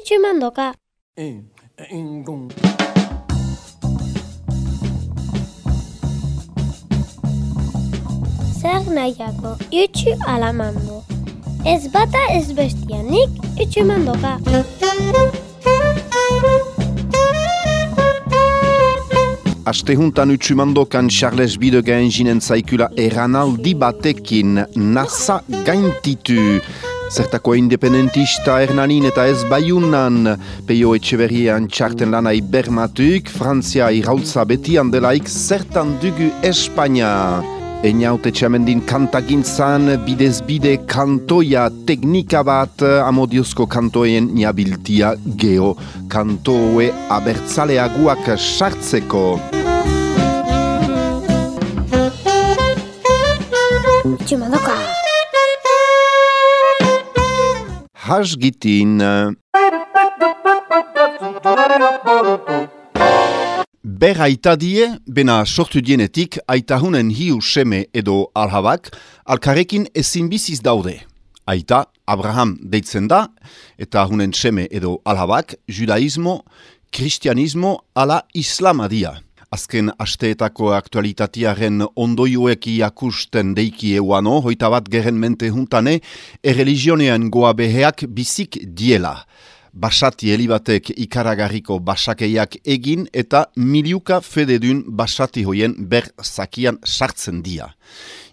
Utsumandoka. Zer nahiako, utsu alamando. Ez bata ez bestianik, utsumandoka. Aste juntan utsumandokan Charles Bidegen jinen zaikula eranaldi batekin NASA gaintitu. Zertako independentista Hernanin eta ez baiunan peio etxeberian txarten lanai bermatuk, Frantzia irautza betian delaik zertan dugu Espanya. Einaute txamendin kantagintzan bidez bide kantoia teknika bat amodiozko kantoien niabiltia geo kantoe abertzaleaguak sartzeko. Utsumandoka. Hasgitin. Ber aita die, bena sortu dienetik, aitahunen hiu seme edo alhabak, alkarekin ezin biziz daude. Aita, Abraham deitzen da, eta hunen seme edo alhabak, judaismo, kristianismo, ala islama dia. Azken asteetako aktualitatiaren ondoioek iakusten deiki euano, hoita bat geren mente juntane, erreligionean goa beheak bizik diela. Basati helibatek ikaragarriko basakeiak egin eta miliuka fededun basati hoien ber zakian sartzen dia.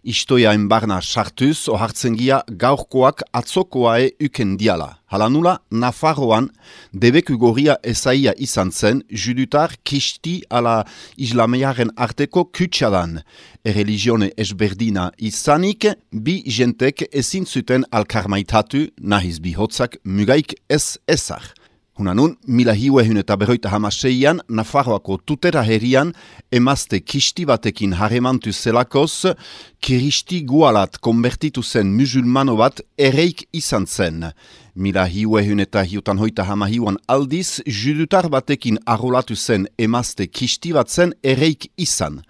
Istoia enbarna sartuz, ohartzen gia gaurkoak atzokoae uken diala. Halanula, Nafarroan, debeku gorria ezaia izan zen, judutar kisti ala islamearen arteko kutsadan. Ereligione esberdina izanik, bi jentek ezin zuten alkarmaitatu, nahiz bihotzak mugaik ez ezar. Hunanun, mila hiuehun eta berroita hamaseian, Nafarroako tutera herian, emazte kisti batekin haremantu zelakoz, kiristi gualat konbertitu zen musulmano bat ereik izan zen. Mila hiuehun eta hiutan hoita hama hiuan aldiz, judutar batekin arrolatu zen emazte kisti bat zen ereik izan.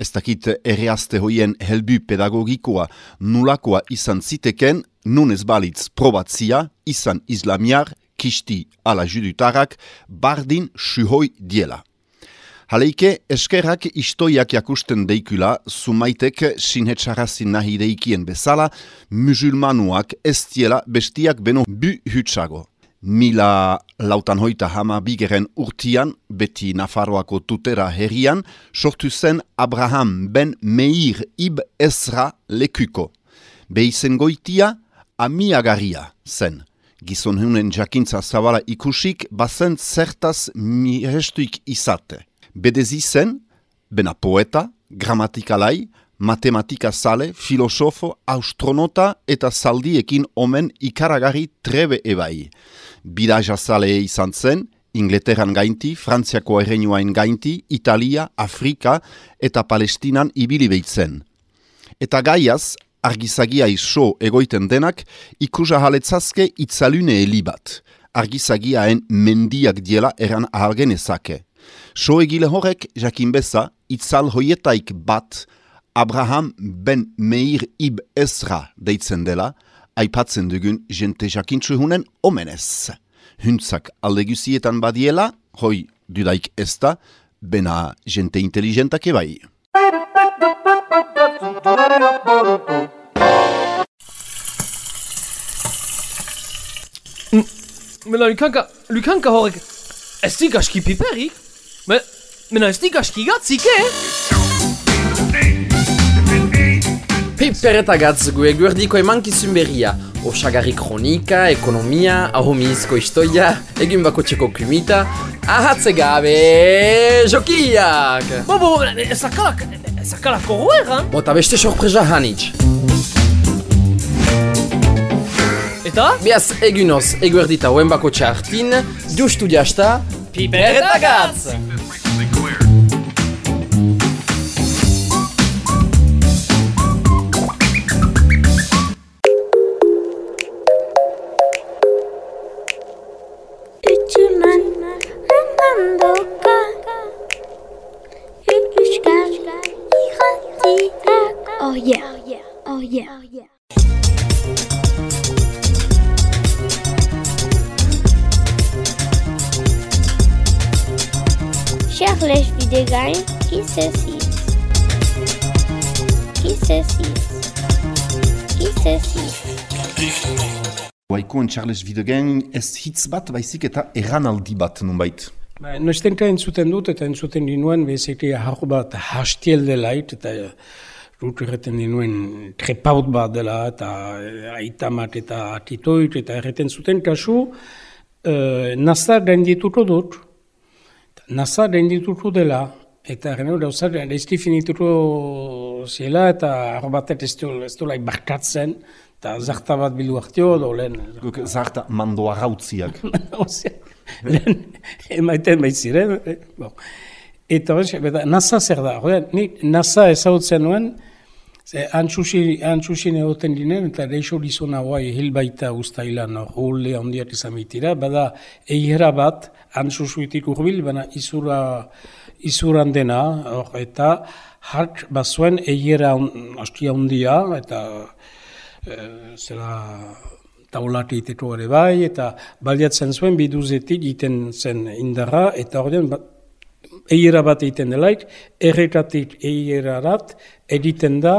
Ez dakit erreazte hoien helbu pedagogikoa nulakoa izan ziteken, nun ez balitz probatzia, izan islamiar, kisti ala judutarak bardin suhoi diela. Haleike, eskerrak istoiak jakusten deikula, sumaitek sinhetsarazin nahi deikien bezala, musulmanuak ez diela bestiak beno bu hutsago. Mila lautan hoita hama bigeren urtian, beti Nafarroako tutera herrian, sortu zen Abraham ben Meir ib Ezra lekuko. Behizen goitia, amiagaria zen gizon hunen jakintza zabala ikusik, bazen zertaz mirestuik izate. Bedezi zen, bena poeta, grammatikalai, matematika sale, filosofo, astronota eta zaldiekin omen ikaragarri trebe ebai. Bidaja sale izan zen, Ingleterran gainti, Frantziako erreinuain gainti, Italia, Afrika eta Palestinan ibili behitzen. Eta gaiaz, argizagia iso egoiten denak, ikusa jaletzazke itzalune helibat. Argizagiaen mendiak diela eran ahalgen ezake. So egile horrek, jakin beza, itzal hoietaik bat, Abraham ben Meir ib Ezra deitzen dela, aipatzen dugun jente jakintzu hunen omenez. Huntzak aldegusietan badiela, hoi dudaik ez da, bena jente inteligentak ebai. Mena Lukanka, Lukanka horrek, ez digaski piperik? Me, mena ez digaski gatzik, eh? Piper eta gatz gu eguerdiko emankizun berria. Osagarri kronika, ekonomia, ahomizko istoia, egin bako txeko kumita, ahatze gabe, jokiak! Bo, bo, ezakalak, ezakalak horroer, han? Bota beste sorpresa hanitz. Eta? Biaz egunoz, eguerdita hoen bako txartin, justu diasta, Piper gatz! Charles Videgen ez hitz bat baizik eta erranaldi bat nunbait. Ba, Noiztenka entzuten dut eta entzuten dinuen beziki hau bat hastiel delait eta eh, dut erreten dinuen trepaut bat dela eta eh, aitamat eta atitoit eta erreten zuten kasu uh, nasa rendituko dut. Nasa rendituko dela eta gero gauza reizki finituko ziela eta hau batet ez du ez du laik barkatzen eta zarta bat bildu hartio edo lehen. Guk zarta mandoa gautziak. Lehen emaiten baitziren. eh, Bon. Eta hori, NASA zer da? Hori, nik NASA ezagutzen nuen, ze antxusi, antxusin egoten dinen, eta deixo lizuna guai hil baita ustailan hulle handiak izan baitira, bada eihera bat, antxusuitik urbil, baina izura, izuran dena, hor, eta hart bazuen eihera on- astia handia, eta eh, zera taulak egiteko ere bai, eta baliatzen zuen biduzetik egiten zen indarra, eta horien ba, eiera bat egiten delaik, errekatik eierarat egiten da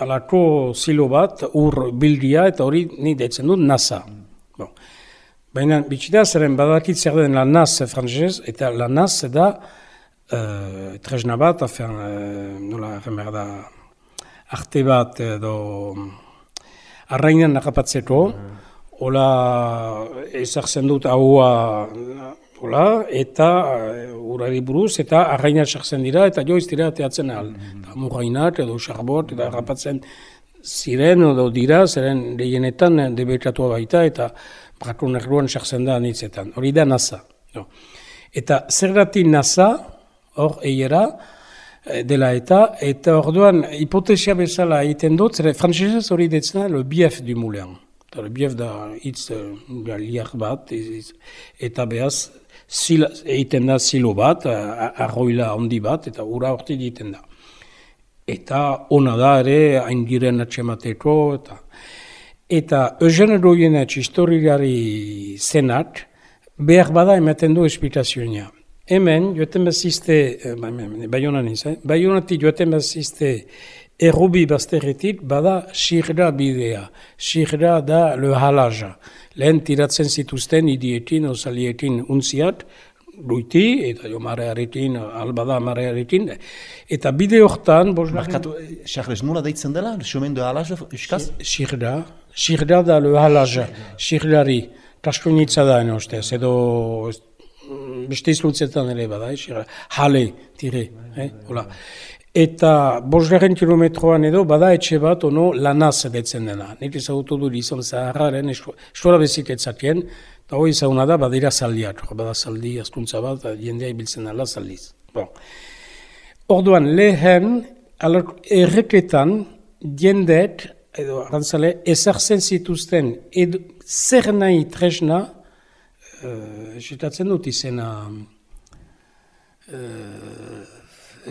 alako zilo bat, ur bildia, eta hori ni deitzen dut NASA. Bon. Baina bitxida zeren badakit zer den la NAS frantzez, eta la NAS da uh, tresna bat, afen, uh, nola erren behar da, arte bat edo arrainan nakapatzeko, hola ezartzen dut haua hola, eta uh, urari buruz, eta arrainak sartzen dira, eta joiz dira teatzen ahal. Mm Murrainak edo xarbot, eta harrapatzen ziren edo dira, zeren gehienetan debekatua baita, eta brakun erruan sartzen da anitzetan. Hori da NASA. No. Eta zergatik NASA, hor eiera, eh, dela eta, eta orduan hipotesia bezala egiten dut, zere frantzesez hori detzena le bief du moulin. Eta le bief da hitz uh, liar bat, iz- eta behaz, zila, egiten da zilo bat, arroila handi bat, eta ura horti egiten da. Eta ona da ere, hain diren atxemateko, eta Eta Eugene Royenetx historiari zenat, behar bada ematen du esplikazioa. Hemen, joeten bazizte, eh, ba, hemen, baionan iz, eh? baionatik joeten bazizte errubi bazterretik, bada sirra bidea. Sirra da le halaja. Lehen tiratzen zituzten idietin, osalietin untziat, duiti, eta jo marearekin, albada marearekin. Eta bide hortan, Markatu, Charles, nola deitzen dela? De Alage, euskaz? Sirda, sirda da le halaja, sirdari, kastunitza da ene ustez, edo ez- beste izlutzetan ere bada, eh, jale, tire, eh, hola. Eta bosgarren kilometroan edo bada etxe bat ono lanaz edetzen dena. Nik ezagutu du izan zaharraren eskola bezik etzakien, eta hori ezaguna da badira zaldiak, bada zaldi askuntza bat, jendea ibiltzen dela zaldiz. Bon. Orduan, lehen, erreketan, jendeet, edo, arantzale, ezartzen zituzten, edo, zer nahi tresna, uh, esitatzen dut izena, uh,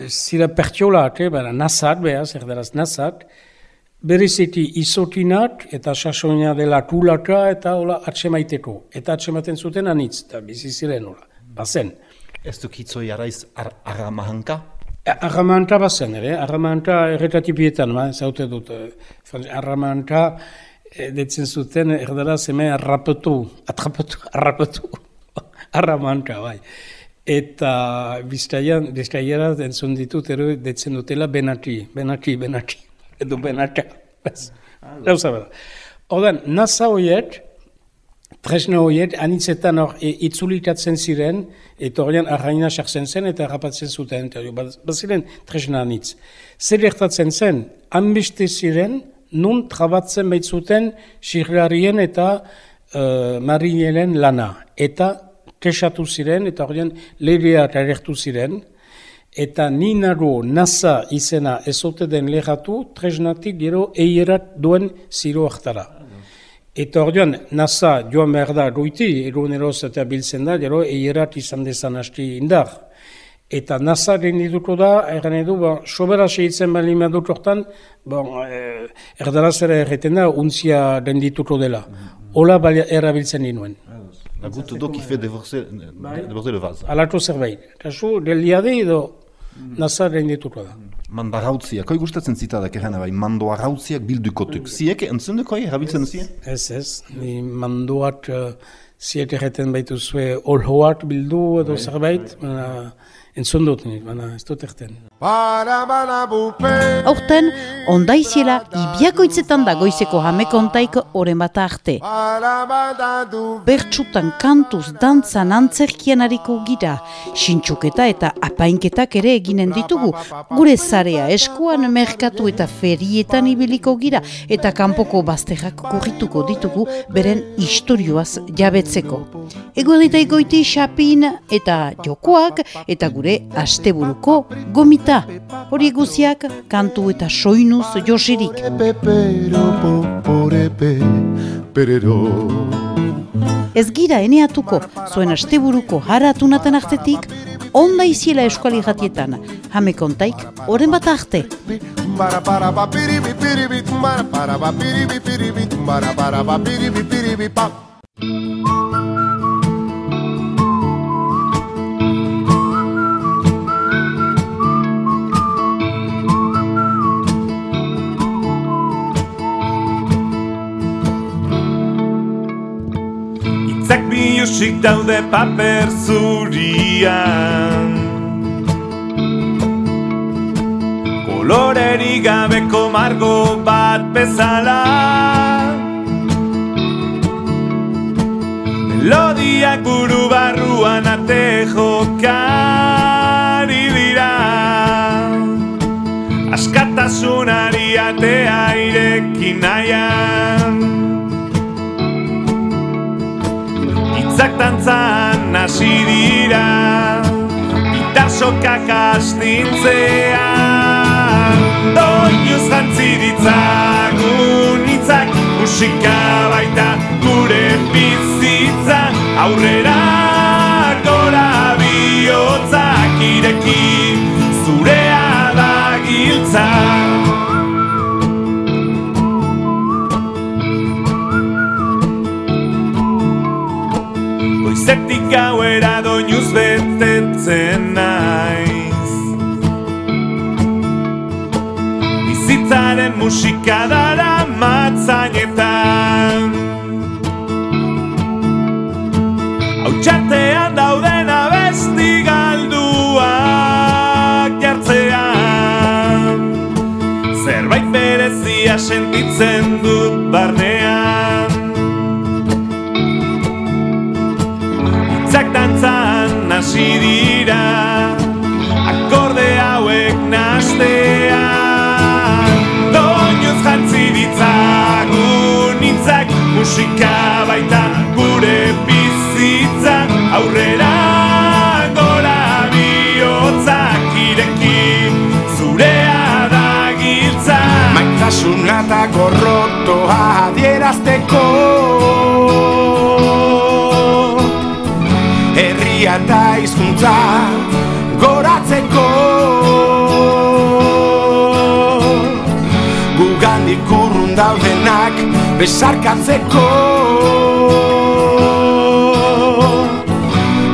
zira pertiolak, eh, bera, nazat, behaz, erderaz nazat, bereziti izotinak eta sasoina dela kulaka eta hola atsemaiteko. Eta atsematen zuten anitz, eta bizi ziren hola, bazen. Ez duk hitzoi araiz ar aramahanka? Arramanta bazen ere, arramanta erretatipietan, ba, zaute dut. eh, Arramanta eh, detzen zuten erdara zeme arrapetu, atrapatu, arrapetu, arramanta, bai. Eta bizkaian, bizkaiera entzun ditut ero detzen dutela benati, benati, benati, edo benata. Bas, Gauza bada. Odan, nasa horiek, Tresna horiek, anitzetan hor e, itzulikatzen ziren, eta horrean arraina sartzen zen eta harrapatzen zuten, eta baz- baziren tresna anitz. Zer gertatzen zen, hanbeste ziren, nun trabatzen baitzuten sirlarien eta uh, marinelen lana. Eta kesatu ziren, eta horrean legeak agertu ziren, eta ni nago NASA izena ezote den lehatu, tresnatik gero eierat duen ziro hartara. Eta orduan, NASA joan behar da goiti, eguneroz eta biltzen da, gero eierat izan dezan hasti indar. Eta NASA rendiduko da, erran edu, bon, sobera segitzen bali madut hortan, bon, eh, erdaraz ere erreten da, untzia rendituko dela. Ola balia erabiltzen dinuen. La goutte d'eau qui fait déborder, déborder le vase. Alatu zerbait. Kasu, deliade edo nasa rendituko da. Mandarrautziak, hoi gustatzen zita da kerrana bai, mandoarrautziak bildukotuk. Ziek, entzundeko hoi, erabiltzen zien? Ez ez, ni manduat uh, ziet erreten baitu zue olhoat bildu edo zerbait, baina entzun dut nik, baina ez dut erten. Aurten, ondaiziela ibiakoitzetan da goizeko jamekontaik oren bat arte. Bertsutan kantuz dantzan antzerkian hariko gira, sintxuketa eta apainketak ere eginen ditugu. Gure zarea eskuan merkatu eta ferietan ibiliko gira eta kanpoko bazterrak kurrituko ditugu beren istorioaz jabetzeko. Egoerita goiti xapin eta jokoak eta gure asteburuko gomita. Hori guziak kantu eta soinuz josirik. Ez gira eneatuko, zuen asteburuko haratunaten artetik, onda iziela eskuali jatietan, jame kontaik, oren bat arte. Itzak biusik daude paper zurian. Koloreri gabeko margo bat bezala Melodiak buru barruan ate dira. Askatasunari atea irekin nahian. Itzak tantzan hasi dira. Gitar sokak astintzean. Doinuz jantzi ditzagun itzak Musika baita gure bizitza Aurrera gora bihotzak ireki Zurea da giltza. Goizetik gauera doinuz betetzen naiz. Bizitzaren musika dara matzainetan berezia sentitzen dut barnean. Itzak dantzan hasi dira besarkatzeko.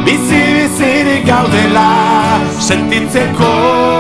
Bizi bizirik gaudela sentitzeko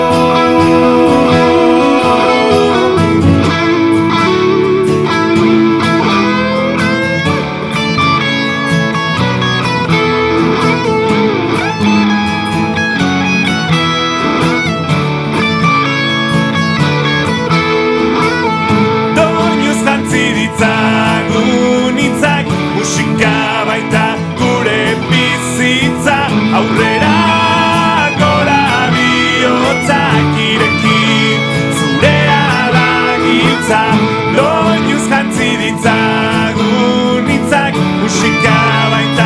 ficava em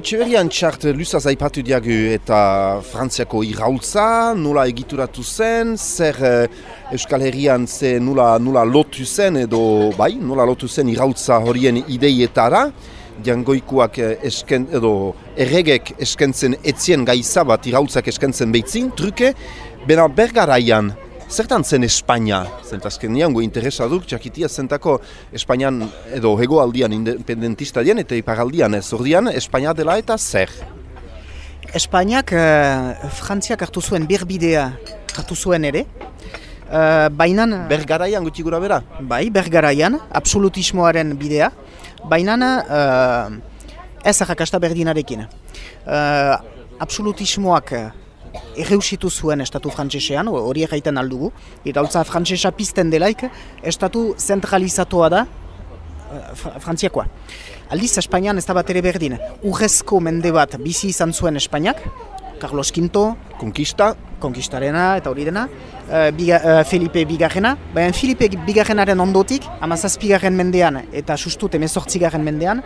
etxeberian txart luzaz aipatu diagu eta Frantziako iraultza, nola egituratu zen, zer eh, Euskal Herrian ze nola, nola lotu zen edo, bai, nola lotu zen iraultza horien ideietara, jangoikuak eh, esken, edo erregek eskentzen etzien gaiza bat iraultzak eskentzen behitzin, truke, bena bergaraian, Zertan zen Espainia? Zentazken niango interesa duk, txakitia zentako Espainian edo hegoaldian independentista dien eta iparaldian ez ordian, Espainia dela eta zer? Espainiak uh, Frantziak hartu zuen berbidea hartu zuen ere. Uh, bainan... Bergaraian gutxi gura bera? Bai, bergaraian, absolutismoaren bidea. Bainan uh, ez arrakasta berdinarekin. Uh, absolutismoak erreusitu zuen estatu frantsesean, hori egiten aldugu. Iraultza frantsesa pizten delaik, estatu zentralizatua da uh, frantziakoa. Aldiz, Espainian ez da bat ere berdin. Urrezko mende bat bizi izan zuen Espainiak, Carlos V, Konkista, konkistarena eta hori dena, uh, biga, uh, Felipe Bigarrena, baina Felipe Bigarrenaren ondotik, amazazpigarren mendean eta sustut emezortzigarren mendean,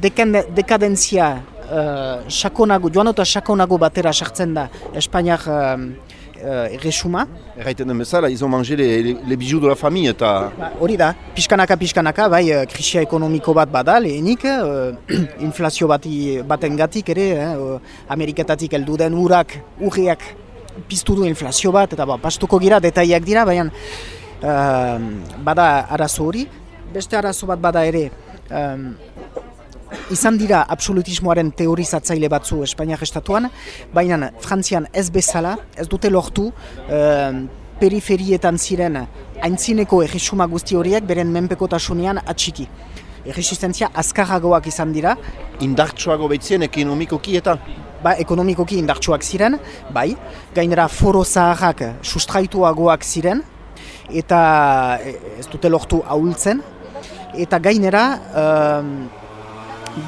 dekende, dekadentzia uh, sakonago, joan eta sakonago batera sartzen da Espainiak uh, uh, erresuma. Erraiten den bezala, ils ont mangé les, les, les bijoux de la famille eta... Ba, hori da, pixkanaka pixkanaka, bai, krisia ekonomiko bat bada lehenik, uh, inflazio bati, baten gatik ere, eh, uh, Ameriketatik heldu den urak, urriak piztu du inflazio bat, eta ba, pastuko gira, detaiak dira, baina uh, bada arazo hori, beste arazo bat bada ere, um, izan dira absolutismoaren teorizatzaile batzu Espainiak estatuan, baina Frantzian ez bezala, ez dute lortu, uh, periferietan ziren aintzineko erresuma guzti horiek beren menpekotasunean atxiki. Erresistentzia azkarragoak izan dira. Indartsuago behitzien ekonomikoki eta? Ba, ekonomikoki indartsuak ziren, bai. Gainera foro zaharrak sustraituagoak ziren, eta ez dute lortu ahultzen. Eta gainera,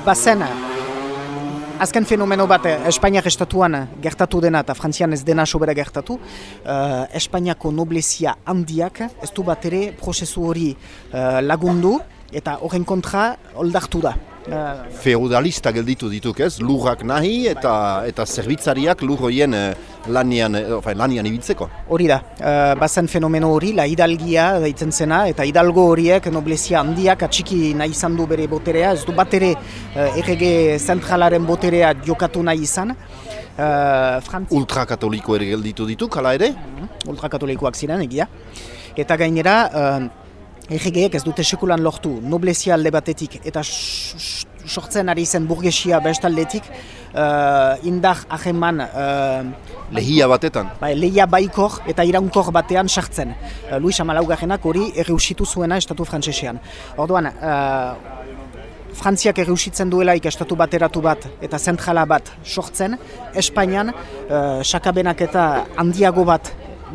bazen azken fenomeno bat Espainiak estatuan gertatu dena eta Frantzian ez dena sobera gertatu uh, Espainiako noblezia handiak ez du bat ere prozesu hori uh, lagundu eta horren kontra oldartu da. Uh, Feudalista gelditu dituk ez, lurrak nahi eta eta zerbitzariak lur horien uh, lanian, uh, lanian ibiltzeko. Hori da, uh, bazen fenomeno hori, la hidalgia daitzen zena, eta hidalgo horiek noblezia handiak atxiki nahi izan du bere boterea, ez du bat ere uh, errege zentralaren boterea jokatu nahi izan. Uh, Frantz... Ultrakatoliko ere gelditu ditu, kala ere? Uh, ultrakatolikoak ziren, egia. Eta gainera, uh, Erregeek ez dute sekulan lortu noblezia alde batetik eta sortzen ari zen burgesia bestaldetik uh, indar aheman uh, lehia batetan. bai, lehia baikor eta iraunkor batean sartzen. Uh, Luis Amalaugarrenak hori erreusitu zuena estatu frantsesean. Orduan uh, Frantziak erreusitzen duela estatu bateratu bat eta zentrala bat sortzen Espainian uh, sakabenak eta handiago bat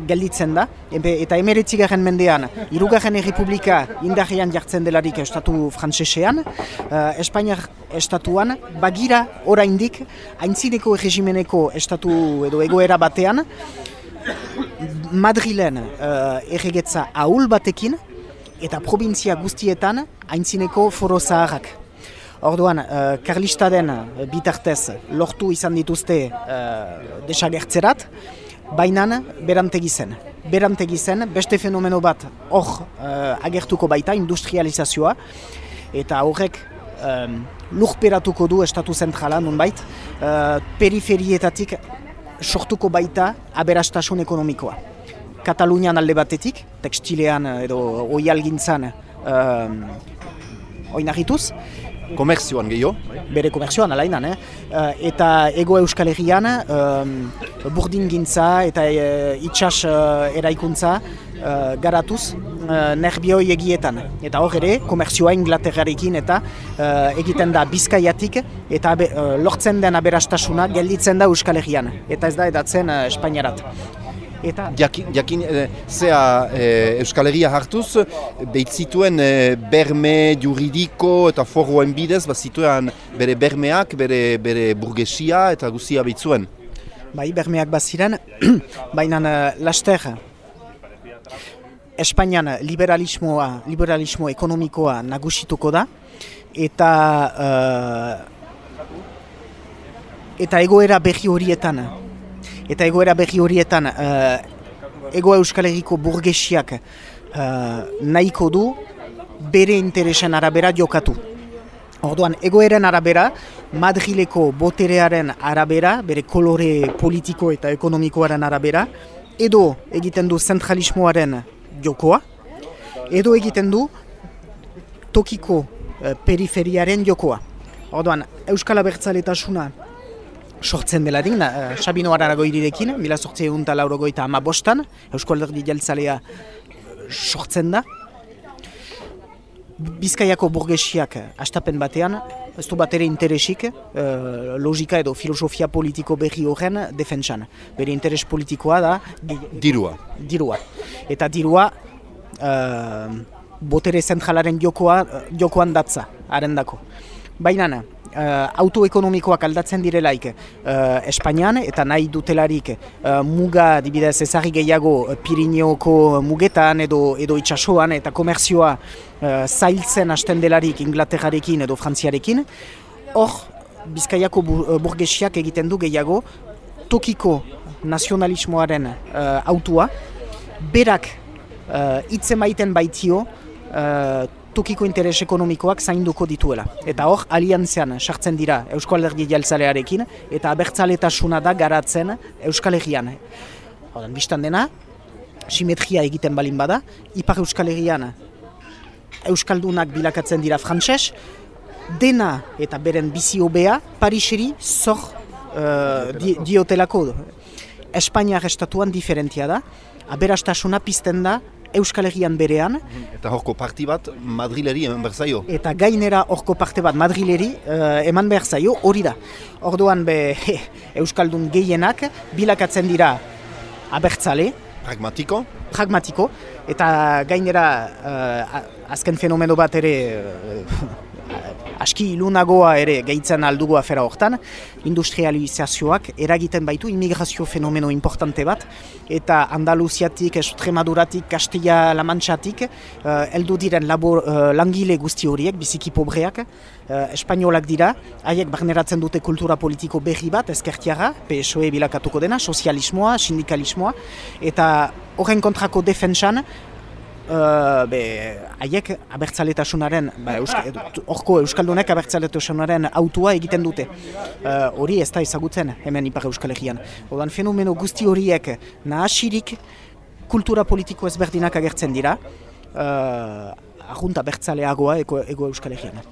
gelditzen da, eta emeretzigaren mendean, irugarren errepublika indarrean jartzen delarik estatu frantsesean, uh, Espainiar estatuan, bagira oraindik haintzineko regimeneko estatu edo egoera batean, Madrilen uh, erregetza ahul batekin, eta provintzia guztietan haintzineko foro zaharrak. Orduan, uh, Karlista den bitartez lortu izan dituzte uh, desagertzerat, bainan berantegi zen. Berantegi zen, beste fenomeno bat hor uh, agertuko baita, industrializazioa, eta horrek um, lurperatuko du estatu zentrala, nunbait, uh, periferietatik sortuko baita aberastasun ekonomikoa. Katalunian alde batetik, tekstilean edo oialgintzan um, oinarrituz, komerzioan gehiago? Bere komerzioan alainan, eh? Uh, eta ego euskal herrian um, burdin gintza eta uh, itxas uh, eraikuntza uh, garatuz uh, nerbioi egietan. Eta hor ere, komerzioa Inglaterrarekin eta uh, egiten da bizkaiatik eta abe, uh, lortzen den aberastasuna gelditzen da euskal herrian. Eta ez da edatzen uh, Espainiarat. Eta Jakin, jakin eh, zea eh, Euskal hartuz, beitzituen eh, berme juridiko eta forroen bidez, bat zituen bere bermeak, bere, bere burgesia eta guzia beitzuen. bai, bermeak baziren, baina laster Espainian liberalismoa, liberalismo ekonomikoa nagusituko da, eta uh, eta egoera berri horietan, eta egoera berri horietan uh, ego Euskal Herriko burgesiak uh, nahiko du bere interesen arabera jokatu. Orduan, egoeren arabera, Madrileko boterearen arabera, bere kolore politiko eta ekonomikoaren arabera, edo egiten du zentralismoaren jokoa, edo egiten du tokiko eh, periferiaren jokoa. Orduan, Euskal Abertzaletasuna sortzen delarik, na, uh, Sabino Ararago irirekin, mila sortze egun laurogoita ama bostan, Euskal Alderdi Jeltzalea eh, sortzen da, Bizkaiako burgesiak astapen batean, ez du bat ere interesik eh, logika edo filosofia politiko berri horren defentsan. Bere interes politikoa da Dirua. dirua. Eta dirua eh, botere zentralaren jokoa, jokoan datza, arendako. Baina, autoekonomikoak aldatzen direlaik uh, Espainian eta nahi dutelarik uh, muga dibidez ezagri gehiago Pirineoko mugetan edo, edo itsasoan eta komerzioa zailtzen hasten delarik Inglaterrarekin edo Frantziarekin. Hor, Bizkaiako bu, burgesiak egiten du gehiago tokiko nazionalismoaren uh, autua, berak uh, hitz emaiten baitio uh, tokiko interes ekonomikoak zainduko dituela. Eta hor, aliantzean sartzen dira Euskal Alderdi Jeltzalearekin eta abertzaletasuna da garatzen Euskal Herrian. Horren, biztan dena, simetria egiten balin bada, Ipar Euskal Herrian Euskaldunak bilakatzen dira frantses, dena eta beren bizi hobea Pariseri zor uh, di, diotelako. Espainiar estatuan diferentia da, aberastasuna pizten da Euskal Herrian berean, Eta horko parti bat Madrileri hemen berzaio. eta gainera horko parte bat Madrileri eh, eman behar zaio hori da. Orduan be Euskaldun gehienak bilakatzen dira abertzale, Pragmatiko. pragmatiko, eta gainera a- azken fenomeno bat ere eh, aski ilunagoa ere gehitzen aldugu afera hortan, industrializazioak eragiten baitu immigrazio fenomeno importante bat, eta Andaluziatik, Estremaduratik, Castilla-La Manchatik, uh, eldu diren labor, eh, langile guzti horiek, biziki pobreak, uh, espainolak dira, haiek barneratzen dute kultura politiko berri bat, ezkertiara, PSOE bilakatuko dena, sozialismoa, sindikalismoa, eta horren kontrako defentsan, Uh, be, haiek abertzaletasunaren, ba, horko euskaldunek abertzaletasunaren autua egiten dute. Uh, Hori ez da ezagutzen hemen Ipar Euskal Herrian. Odan fenomeno guzti horiek nahasirik kultura politiko ezberdinak agertzen dira, uh, arrunta bertzaleagoa ego, ego Euskal Herrian.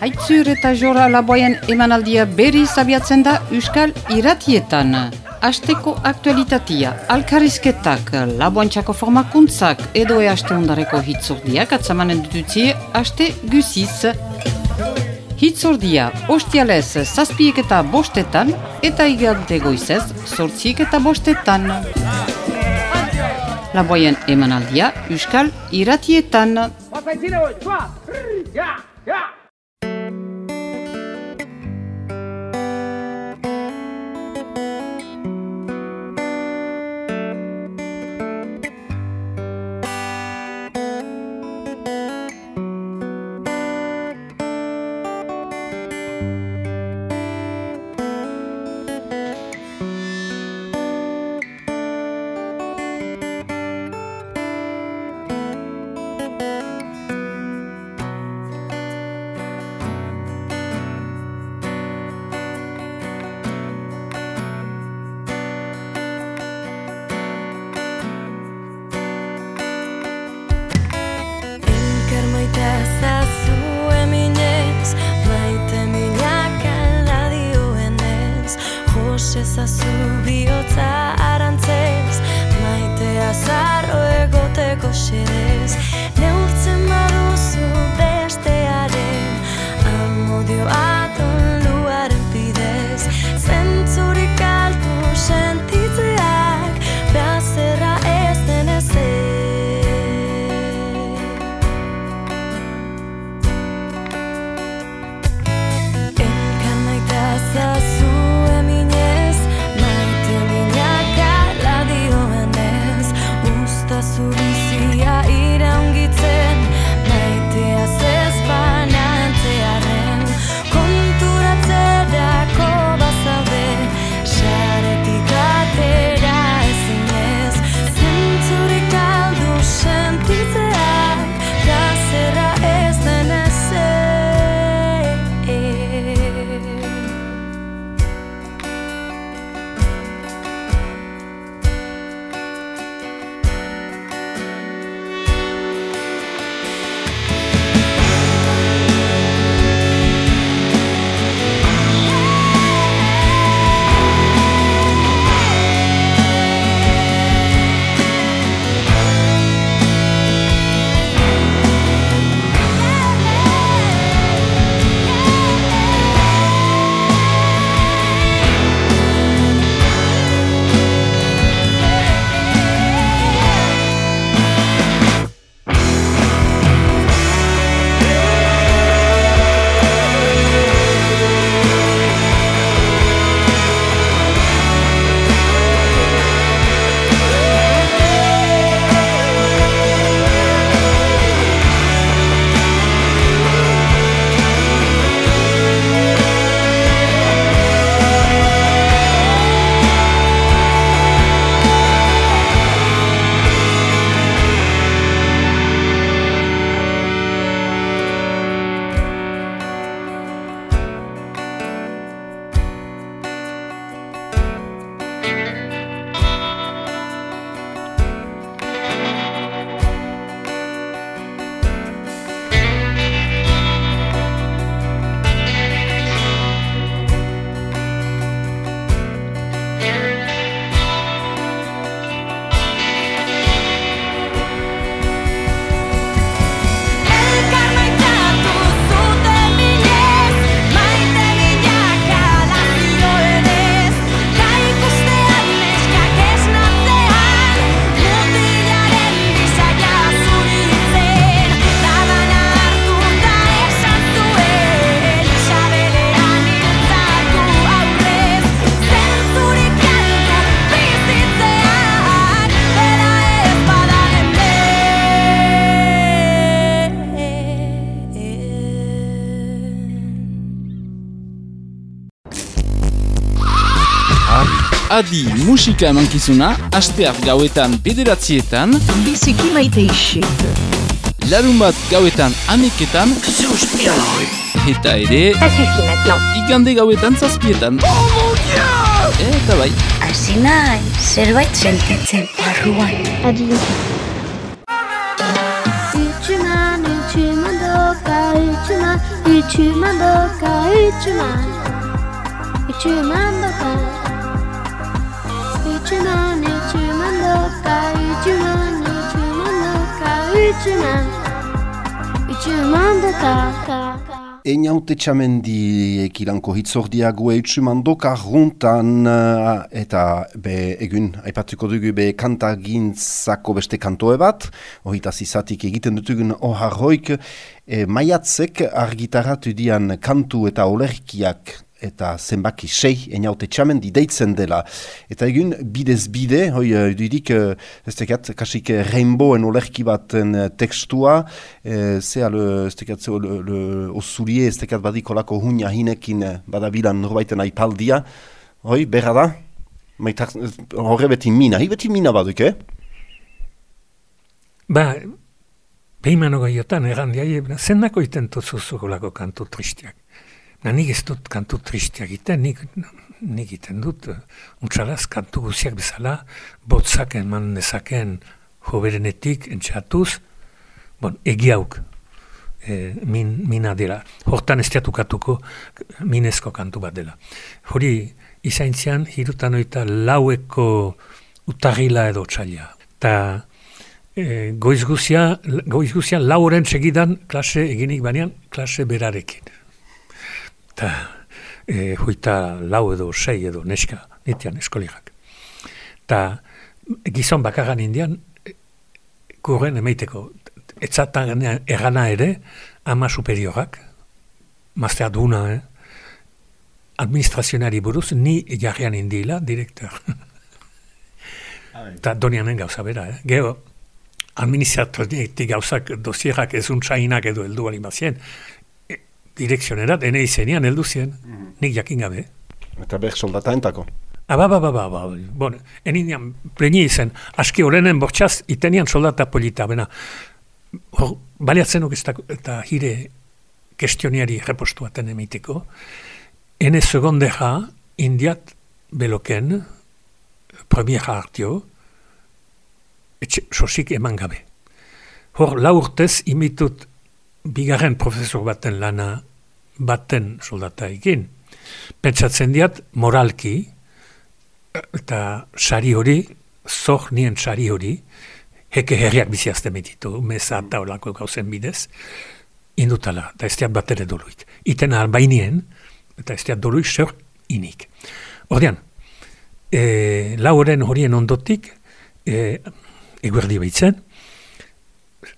Haitzur eta jora laboien emanaldia berriz abiatzen da Euskal iratietan. Asteko aktualitatia, alkarrizketak, laboantxako formakuntzak edo e aste ondareko hitzordiak atzamanen dututzie aste guziz. Hitzordia, ostialez zazpiek eta bostetan eta igante goizez sortziek eta bostetan. Laboien emanaldia Euskal iratietan. Adi musika emankizuna, astear gauetan bederatzietan, Biziki maite isek. larun bat gauetan aneketan, eta ere, igande gauetan zazpietan. Eta bai, Hasi nahi, zerbait sentitzen barruan. Adieu. Uçuman, uçuman doka, uçuman, uçuman doka, uçuman. Uçuman doka. Uçuman, uçuman doka, uçuman, uçuman doka, uçuman. Uçuman doka, ka, ka. Einaute txamendi ekilanko hitzordia gue utsumandoka juntan eh, eta be egun aipatuko dugu be kantagintzako beste kantoe bat, ohita zizatik egiten dutugun oharroik, e, maiatzek argitaratu dian kantu eta olerkiak eta zenbaki sei einaute txamendi deitzen dela. Eta egun bidez bide, hoi uh, dudik, uh, ez tekat, kasik eh, rainbowen olerki baten eh, tekstua, uh, zea, le, ez tekat, zeo, le, le, osulie, ez tekat badikolako hunia hinekin eh, badabilan norbaiten aipaldia, hoi, berra da? Horre beti mina, hi beti mina baduk, eh? Ba, behimano gaiotan egan diai, zendako iten zuzugolako kantu tristiak. Na, nik ez dut kantu tristiak iten, nik, nik iten dut, untsalaz kantu guziak bezala, botzak eman dezaken joberenetik entxatuz, bon, egiauk, e, min, mina dela. Hortan ez diatukatuko minezko kantu bat dela. Hori, izaintzian, hirutan oita laueko utarrila edo txaila. Ta e, goiz guzia, goiz guzia lauren segidan klase eginik banean, klase berarekin. Ta e, hoita lau edo sei edo neska, nitian eskolirak. Ta gizon bakarran indian, e, kurren emeiteko, etzatan erana ere, ama superiorak, maztea duna, eh? administrazionari buruz, ni jarrian indila, direktor. Eta donianen gauza bera, eh? Gero, administratorietik gauzak dosierak ez untsainak edo heldu bali mazien, e, direkzionerat, ene izenian heldu zien, nik jakin gabe. Eta ber soldata entako. Aba, ba, ba, ba, ba, bon, eninean pleni izen, aski horrenen bortxaz, itenian soldata polita, bena, hor, baliatzen eta, hire kestioniari repostuaten emiteko, ene segondeja, indiat beloken, premiera hartio, etxe, sosik eman gabe. Hor, urtez imitut bigarren profesor baten lana baten soldata egin. Pentsatzen diat moralki, eta sari hori, zor nien sari hori, heke herriak biziazte metitu, meza eta olako gauzen bidez, indutala, eta ez diat bat ere doluik. Iten albainien, eta ez diat doluik zer inik. Ordean, e, lauren horien ondotik, e, eguerdi behitzen,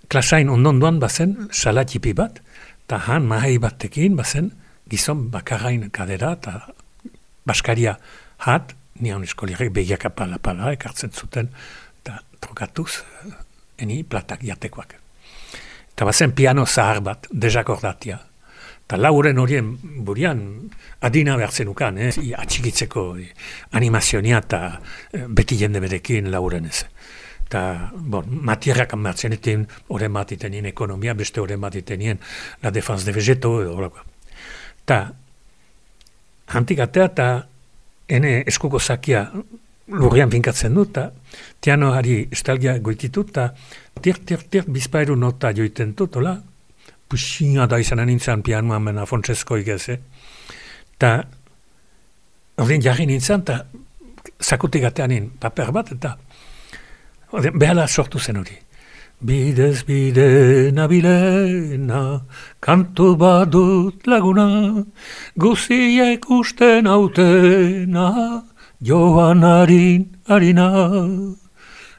klasain ondondoan bazen salatipi bat, eta han mahai batekin bazen gizon bakarrain kadera eta baskaria hat, nion eskolirek begiak apala pala ekartzen zuten, eta trokatuz, eni platak jatekoak. Eta bazen piano zahar bat, dezakordatia. Eta lauren horien burian adina behartzen ukan, eh? Atxikitzeko eh, animazionia eta eh, beti jende berekin lauren ez. Eta, bon, matierrak amartzen eten, horren bat itenien ekonomia, beste horren bat itenien la defense de vegeto, edo horako. Eta, hantik atea ene eskuko zakia lurrian finkatzen dut, eta tianoari estalgia goititu, eta tir, tir, tir, bizpairu nota joiten dut, hola, puxina da izan nintzen pianoa mena Fontsesko igeze. Eta, ordin jarri nintzen, eta zakutik ateanin paper bat, eta behala sortu zen hori. Bidez bide nabilena, kantu badut laguna, guziek usten autena, joan harin harina.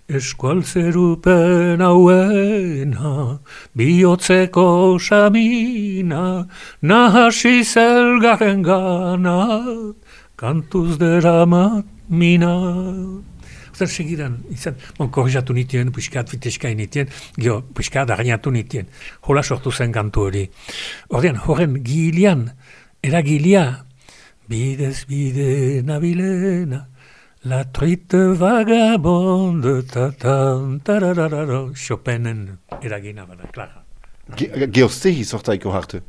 Eskualtzerupen hauena, bihotzeko samina, nahasi zelgarren gana, kantuz deramat mina. Zer segidan, izan, bon, korrizatu nitien, puiskat viteskai nitien, gio, puiskat arrainatu nitien. Hola sortu zen kantu hori. Ordean, horren gilian, eragilia, bidez bide nabilena, La truite vagabonde, ta-tan, tararararo, Chopinen eragina bada, klara. Ge Geoztehi sortaiko hartu.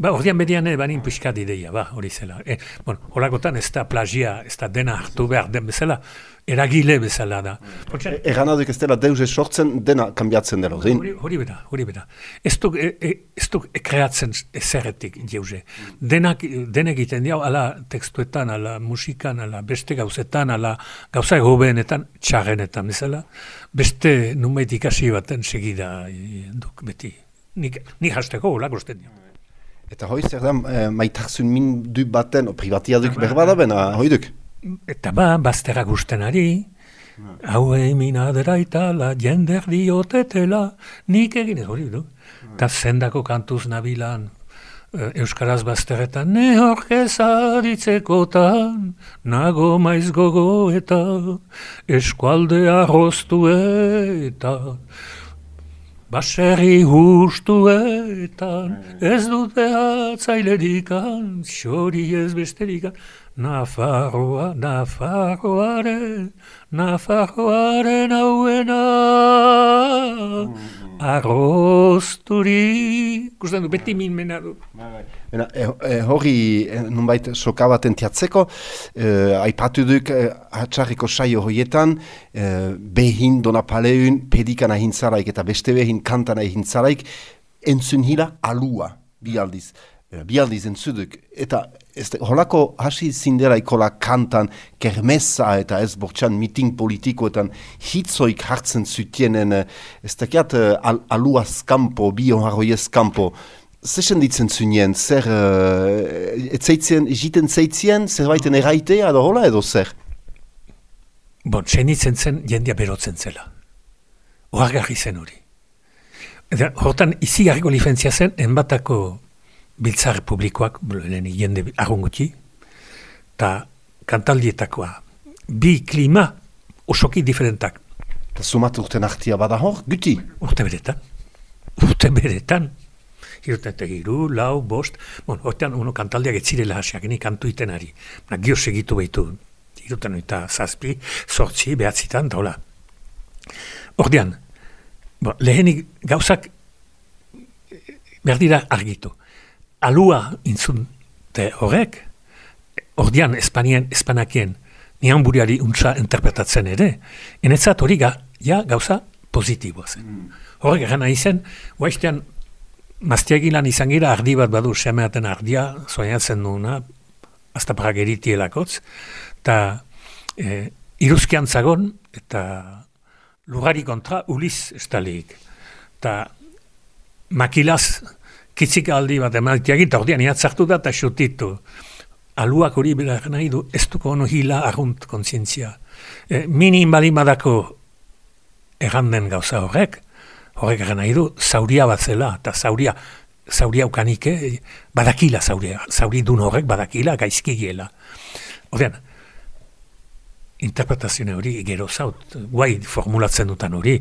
Ba, ordean bedian banin pixkat ideia, ba, hori zela. E, bon, horakotan ez da plagia, ez da dena hartu behar den bezala, eragile bezala da. Portxe, Egan aduk ez dela deus ez sortzen, dena kambiatzen dela. Zein? Hori, hori beda, hori beda. Ez duk, e, e, ez duk kreatzen ezerretik jeuze. Denak, den egiten diau, ala tekstuetan, ala musikan, ala beste gauzetan, ala gauza egobeenetan, txarrenetan, bezala. Beste numeit ikasi baten segida e, duk beti. Nik, nik hasteko, hola guzten dio. Eta hoi zer da, eh, maitarzun min du baten, o privatia duk berbada bena, hoi duk? Eta ba, bazterra gusten ari, hau emin aderaitala, jender diotetela, nik egin hori du. Eta zendako kantuz nabilan, eh, Euskaraz bazterretan, ne horkez aditzekotan, nago maiz gogoeta, eskualdea arroztu eta, Baserri hustuetan, ez dute atzailerikan, xori ez besterikan, Nafarroa, Nafarroaren, Nafarroaren hauena, arrozturi, gusten du, beti min mena du. Bena, eh, eh, hori, eh, nunbait, soka baten tiatzeko, eh, aipatu duk, eh, hatxarriko saio hoietan, eh, behin donapaleun, pedikan ahin zaraik, eta beste behin kantan ahin zaraik, entzun hila alua, bi aldiz. Eh, Bi aldiz entzuduk, eta ez holako hasi zinderaikola kantan kermesa eta ez bortxan miting politikoetan hitzoik hartzen zutienen, eh, ez dakiat eh, al, aluaz kampo, bio harroiez kampo, Zesen ditzen zunien, zer, etzeitzien, jiten zeitzien, zerbaiten erraitea edo hola edo zer? Bon, senitzen zen jendia berotzen zela. Oagarri zen hori. Hortan, izi garriko lifentzia zen, enbatako biltzar publikoak, lehen jende argunguti, eta kantaldietakoa. Bi klima osoki diferentak. Eta sumat urten artia bada hor, guti? Urte beretan. Urte beretan. Hiruten eta hiru, lau, bost. Bon, hortean, uno kantaldiak etzirela hasiak, ni kantu itenari. Na, gio segitu behitu. Hiruten eta zazpi, sortzi, behatzitan, daula. Ordean, bon, lehenik gauzak berdira argitu. Alua intzunte horrek, ordean Espanien, Espanakien, nian buriari untsa interpretatzen ere, enetzat hori ga, ja gauza positiboa zen. Horrek gana izen, guaiztean, maztiagilan izan gira ardi bat badu semeaten ardia, soinatzen duena, hasta prageritielakotz, eta e, iruzkian zagon, eta lugari kontra uliz estalik. Eta makilaz kitzik aldi bat emaltiak eta ordean iatzartu da eta xutitu. Aluak hori behar nahi du, ez duko ono hila argunt kontzientzia. E, minin bali badako erranden gauza horrek, horrek egin nahi du, zauria bat zela, eta zauria, zauria ukanike, badakila zauria, zauri dun horrek badakila gaizkigiela. Ordean, interpretazio hori gero zaut, guai formulatzen dutan hori.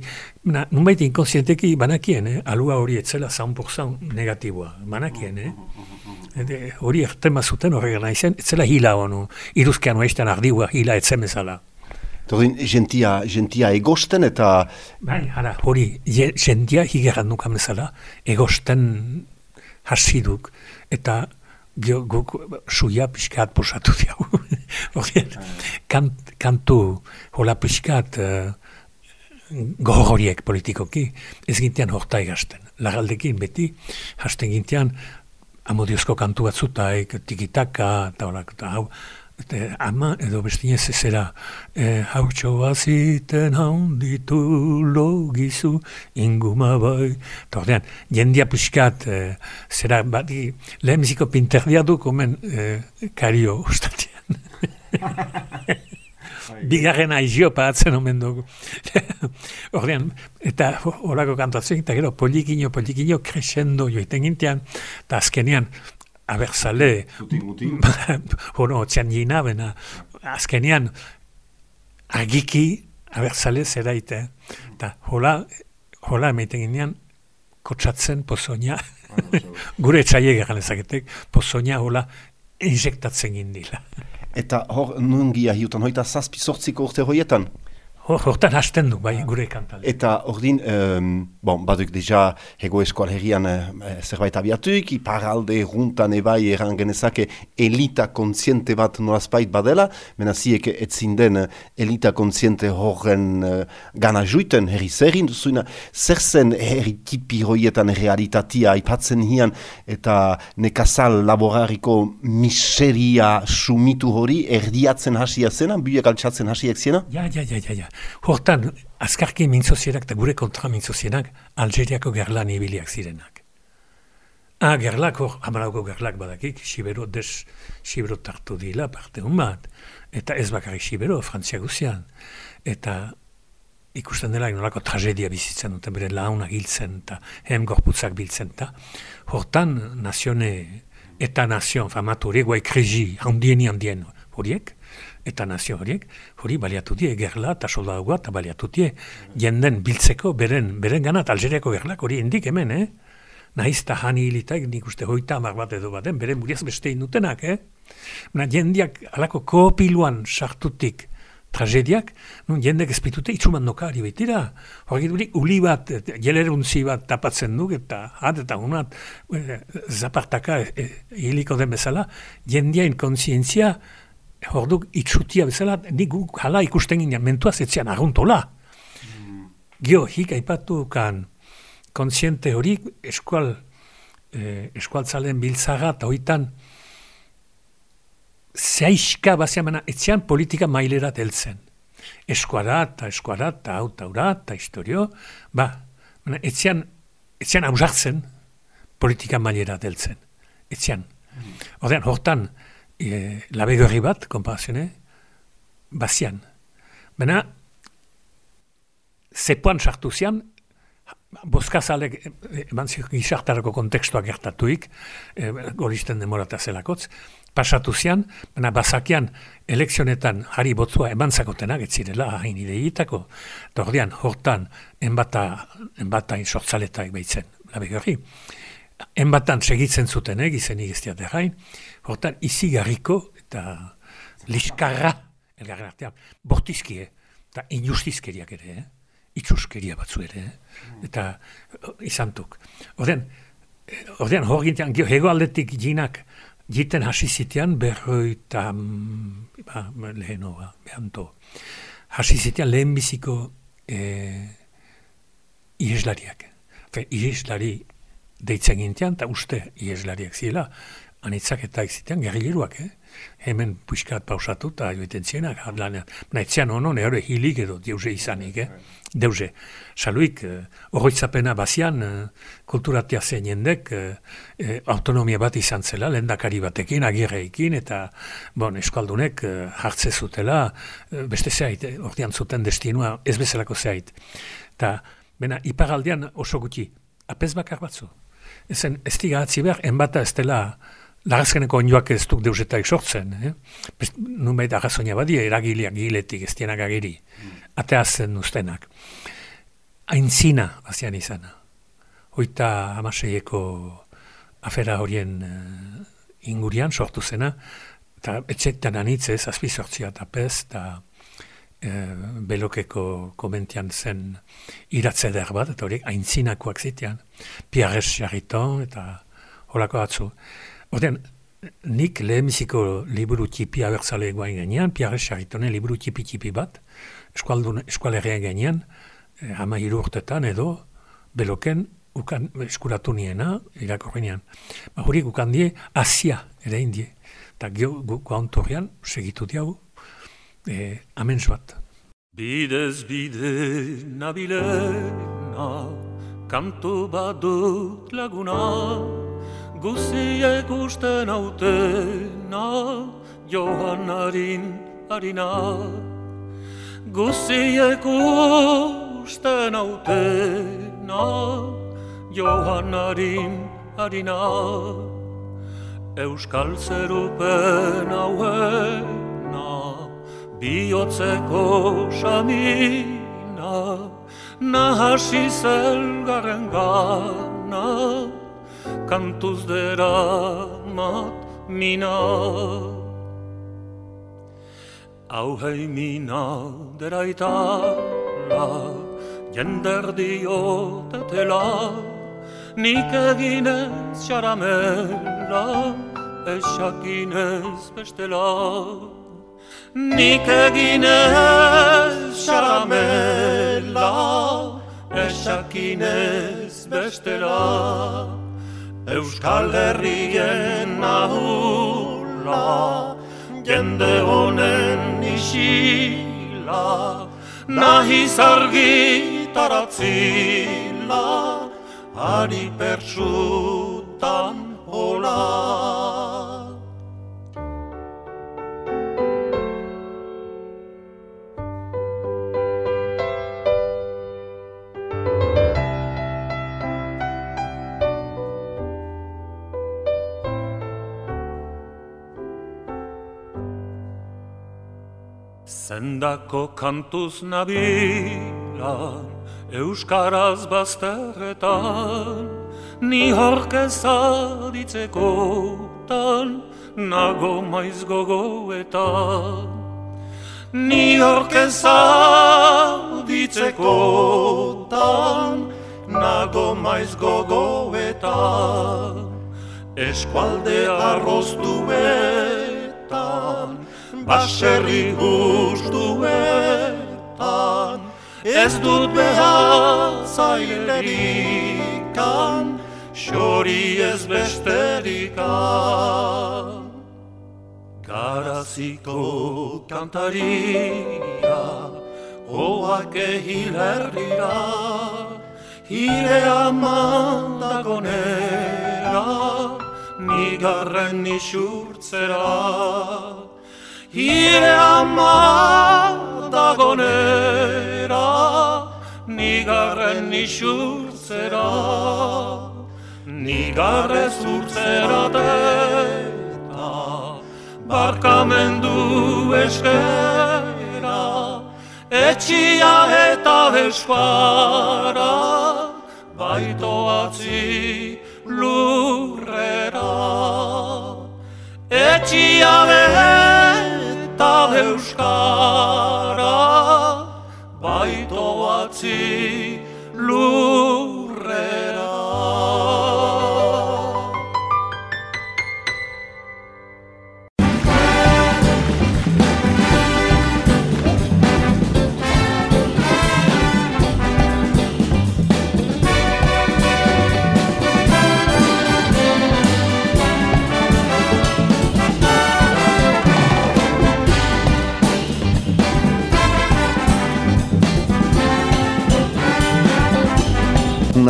Na, nunbait inkonsienteki banakien, eh? alua hori etzela 100% negatiboa, banakien, eh? Ede, hori ertema zuten horrega naizen, etzela hila honu, iruzkean oaizten ardiua hila etzen bezala. Tordin, gentia, gentia egosten eta... Bai, ara, hori, jendia higeran nukan bezala, egosten hasi duk, eta guk suia pixkat posatu diau. Horien, kant, kantu hola pixkat uh, gogor horiek politikoki, ez gintean horta egasten. Lagaldekin beti, hasten gintean, amodiozko kantu batzutaik, tikitaka, eta holak, eta hau, Eta ama edo bestinez ezera e, hautxo baziten handitu logizu inguma bai. Eta ordean, jendia puskat e, zera bati lehenbiziko pinterdia du komen e, kario ustatian. Bigarren aizio paatzen omen dugu. Ordean, eta horako kantatzen, eta gero polikino, polikino, crescendo joiten gintean, eta azkenean, abertzale, hono, txan jina, bena, azkenean, agiki, abertzale zeraite. Eta hola, hola emaiten ginean, kotsatzen pozoina, gure etxaie geran ezaketek, pozoina hola injektatzen gindila. Eta hor, nungia hiutan, hoita zazpi sortziko urte hoietan? Hor, hortan hasten du, bai, gure kantalde. Eta ordin, um, bon, baduk deja hego eskual herrian uh, zerbait abiatuik, iparalde runtan ebai eran genezake elita kontziente bat norazpait badela, mena ziek etzin den uh, elita kontziente horren uh, gana juiten herri zerin, duzuina, zer zen herri tipi hoietan realitatea aipatzen hian eta nekazal laborariko miseria sumitu hori erdiatzen hasia zena, biak altxatzen hasiak zena? Ja, ja, ja, ja, ja. Hortan, azkarki mintzozienak eta gure kontra mintzozienak Algeriako gerlan ibiliak zirenak. Ah, gerlak hor, hamarauko gerlak badakik, Sibero des, Sibero tartu dila parte hon bat, eta ez bakarrik Sibero, Frantzia guzian. Eta ikusten dela, nolako tragedia bizitzen duten, bere launak hiltzen, eta hem gorputzak biltzen, eta hortan, nazione, eta nazion, famatu horiek, guai krezi, handieni handien horiek, eta nazio horiek, hori baliatu die gerla eta soldadua eta baliatu die jenden biltzeko beren, beren ganat Algeriako gerlak hori indik hemen, eh? Naiz eta hani hilitaik nik uste hoita amar bat edo baten, beren muriaz beste indutenak, eh? Na, jendiak alako koopiluan sartutik tragediak, nun jendek ezpitute itxuman nokari betira. Horrek duri, uli bat, jeleruntzi bat tapatzen duk, eta hat eta unat, e, zapartaka e, hiliko den bezala, jendiain kontzientzia, Horduk itxutia bezala, nik hala ikusten ginen, mentua zetzean arruntola. Mm. Gio, hik aipatu kan, kontziente hori eskual, eh, eskualtzalen biltzaga, eta hoitan, zehizka baziamana, etzean politika mailera deltzen. Eskuara eta eskuara eta autaura eta historio, ba, etzean, etzean hausartzen politika mailera deltzen. Etzean. Mm. Ordean, hortan, e, labegorri bat, komparazione, bazian. Baina, zepuan sartu zian, boskazalek eman gizartarako kontekstuak gertatuik, e, goristen demorata zelakotz, pasatu zian, baina bazakian elekzionetan hari botzua eman ez zirela hain ideiitako, eta hortan, enbata, enbata insortzaletak behitzen, labegorri. Enbatan segitzen zuten, eh, gizenik ez diat hortan izi garriko eta liskarra, elgarren artean, bortizki, eh? eta injustizkeriak ere, eh? itxuskeria batzu ere, eh? eta uh, izantuk. Horten, horten hor gintean, hego aldetik jinak, jiten hasi zitean berroi eta ba, leheno, ba, behanto. Hasi zitean lehen biziko eh, ieslariak. Fe, ieslari deitzen gintean, eta uste ieslariak zila, anitzak eta egzitean gerrileruak, eh? Hemen puiskat pausatu eta joiten zienak, lanean. Naitzean ono, nehore hilik edo deuze izanik, eh? Deuze. Saluik, eh, bazian, eh, kulturatia zen jendek, eh, eh, autonomia bat izan zela, lendakari batekin, agirreikin, eta, bon, eskaldunek eh, hartze zutela, eh, beste zehait, eh, ordean zuten destinua, ez bezalako zehait. Eta, bena, iparaldean oso guti, apez bakar batzu. Ezen, ez diga atzi behar, enbata ez dela, Lagazkeneko onjoak ez duk deusetak sortzen. Eh? Numeit agazonia badia, eragileak giletik ez dienak ageri. Mm. Ateazen ustenak. Aintzina, bazian izan. Hoita amaseieko afera horien uh, ingurian sortu zena, eta etxetan anitzez, azpi sortzia eta pez, eta uh, belokeko komentian zen iratze bat, eta horiek aintzinakoak zitean. Piarres jarriton, eta horako atzu. Ordean, nik lehenbiziko liburu tipi abertzale guain gainean, Pierre Charitonen liburu tipi tipi bat, eskualerrean gainean, eh, ama urtetan edo, beloken, ukan, eskuratu niena, irakorrenean. Ba, hori gukan die, Asia, ere indie. Eta gio, gu, segitu diagu, eh, amen zuat. Bidez bide nabilena, kantu badut laguna, Guziek usten autena Johannarin harina. Guziek usten autena Johannarin harina. Euskal zerupen hauena Biotzeko samina Nahasi zelgarren gana kantuz dera mat mina. Hau heimina deraitala, jender diotetela, nik eginez xaramela, esakinez bestela. Nik eginez xaramela, esakinez bestela. Euskal Herrien ahula, jende honen isila, nahi zargitaratzila, ari persutan hola. Zendako kantuz nabila, Euskaraz bazterretan, Ni horkeza ditzekotan, Nago maiz gogoetan. Ni horkeza ditzekotan, Nago maiz gogoetan. Eskualde arroztuetan, baserri gustuetan, ez dut behar zailerikan, xori ez besterikan. Garaziko kantaria, hoak ehilerrira, hire amandagonera, nigarren isurtzera. Hire ama dagonera, nigarren isurtzera, nigarrez urtzera deta, barkamendu eskera, etxia eta eskuara, baitoatzi lurrera. Etxia eta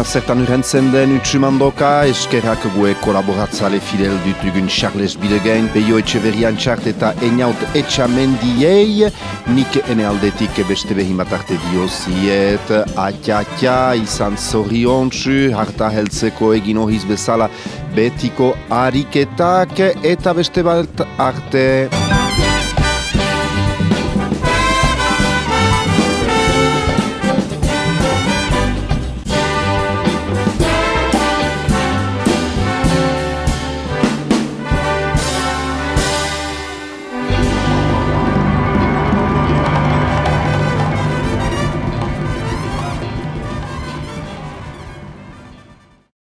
zertan urrentzen den utsumandoka, eskerrak gue kolaboratzale fidel dutugun Charles Bidegain, Peio Etxeverian txart eta Einaut Etxamendiei, nik ene aldetik beste behimatarte dioziet, atxa-atxa, izan zoriontsu, harta heltzeko egin ohiz bezala betiko ariketak, eta beste bat arte...